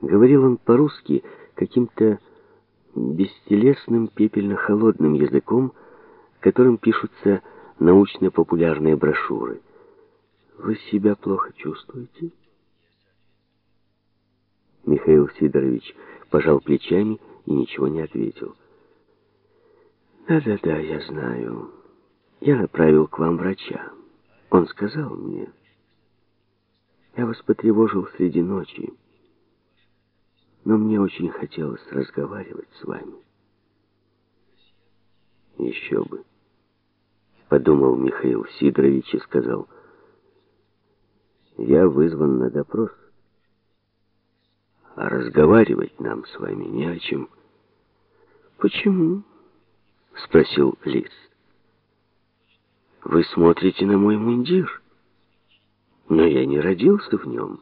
Говорил он по-русски каким-то бестелесным пепельно-холодным языком, которым пишутся научно-популярные брошюры. «Вы себя плохо чувствуете?» Михаил Сидорович пожал плечами и ничего не ответил. «Да-да-да, я знаю. Я направил к вам врача. Он сказал мне. Я вас потревожил среди ночи, но мне очень хотелось разговаривать с вами». «Еще бы», — подумал Михаил Сидорович и сказал, «Я вызван на допрос» а разговаривать нам с вами не о чем. Почему? Спросил Лис. Вы смотрите на мой мундир, но я не родился в нем.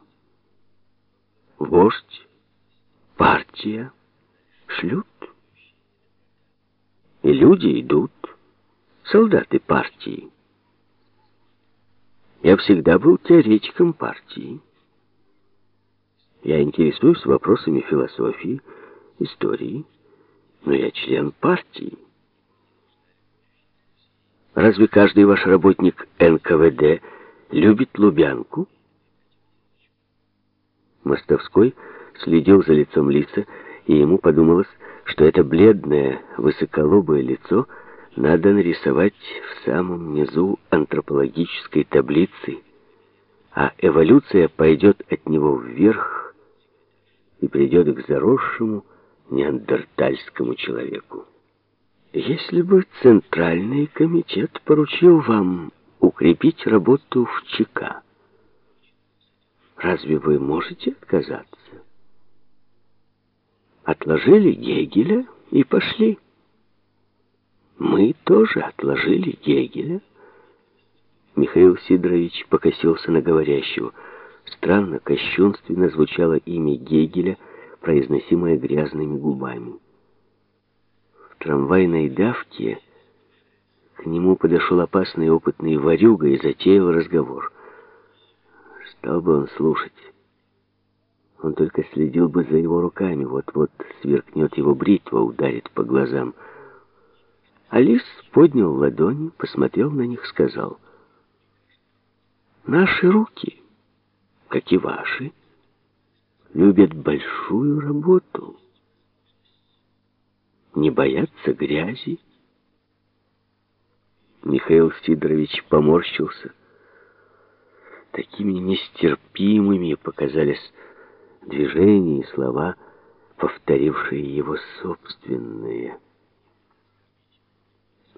Вождь, партия шлют, и люди идут, солдаты партии. Я всегда был теоретиком партии. Я интересуюсь вопросами философии, истории, но я член партии. Разве каждый ваш работник НКВД любит Лубянку? Мостовской следил за лицом Лиса, и ему подумалось, что это бледное, высоколобое лицо надо нарисовать в самом низу антропологической таблицы, а эволюция пойдет от него вверх и придет к заросшему неандертальскому человеку. Если бы Центральный комитет поручил вам укрепить работу в ЧК, разве вы можете отказаться? Отложили Гегеля и пошли. Мы тоже отложили Гегеля. Михаил Сидорович покосился на говорящего – Странно, кощунственно звучало имя Гегеля, произносимое грязными губами. В трамвайной давке к нему подошел опасный опытный ворюга и затеял разговор. Стал бы он слушать. Он только следил бы за его руками, вот-вот сверкнет его бритва, ударит по глазам. Алис поднял ладони, посмотрел на них, сказал, «Наши руки» как и ваши, любят большую работу, не боятся грязи. Михаил Сидорович поморщился. Такими нестерпимыми показались движения и слова, повторившие его собственные.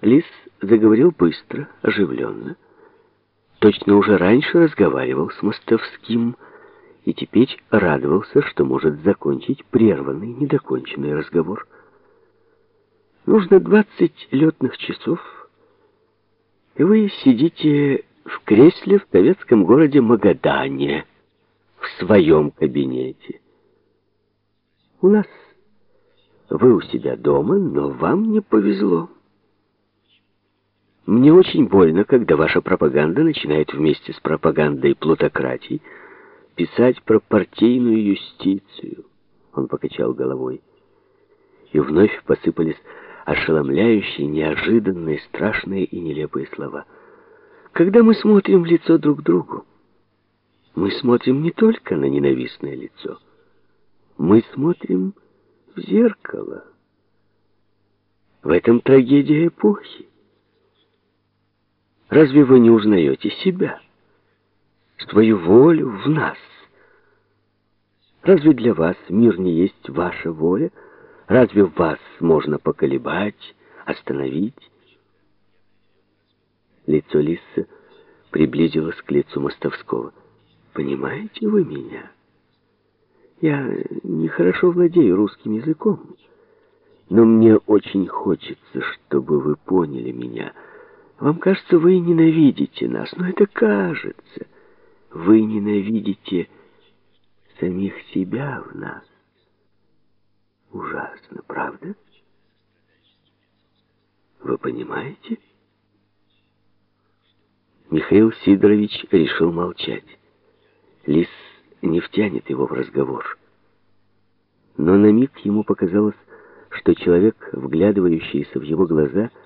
Лис заговорил быстро, оживленно, точно уже раньше разговаривал с Мостовским и теперь радовался, что может закончить прерванный, недоконченный разговор. Нужно двадцать летных часов, и вы сидите в кресле в советском городе Магадане, в своем кабинете. У нас вы у себя дома, но вам не повезло. Мне очень больно, когда ваша пропаганда начинает вместе с пропагандой плутократии писать про партийную юстицию. Он покачал головой. И вновь посыпались ошеломляющие, неожиданные, страшные и нелепые слова. Когда мы смотрим в лицо друг другу, мы смотрим не только на ненавистное лицо. Мы смотрим в зеркало. В этом трагедия эпохи. Разве вы не узнаете себя? Свою волю в нас? Разве для вас мир не есть ваша воля? Разве вас можно поколебать, остановить? Лицо Лисса приблизилось к лицу Мостовского. «Понимаете вы меня? Я нехорошо владею русским языком, но мне очень хочется, чтобы вы поняли меня». Вам кажется, вы ненавидите нас, но это кажется. Вы ненавидите самих себя в нас. Ужасно, правда? Вы понимаете? Михаил Сидорович решил молчать. Лис не втянет его в разговор. но на миг ему показалось, что человек, вглядывающийся в его глаза, —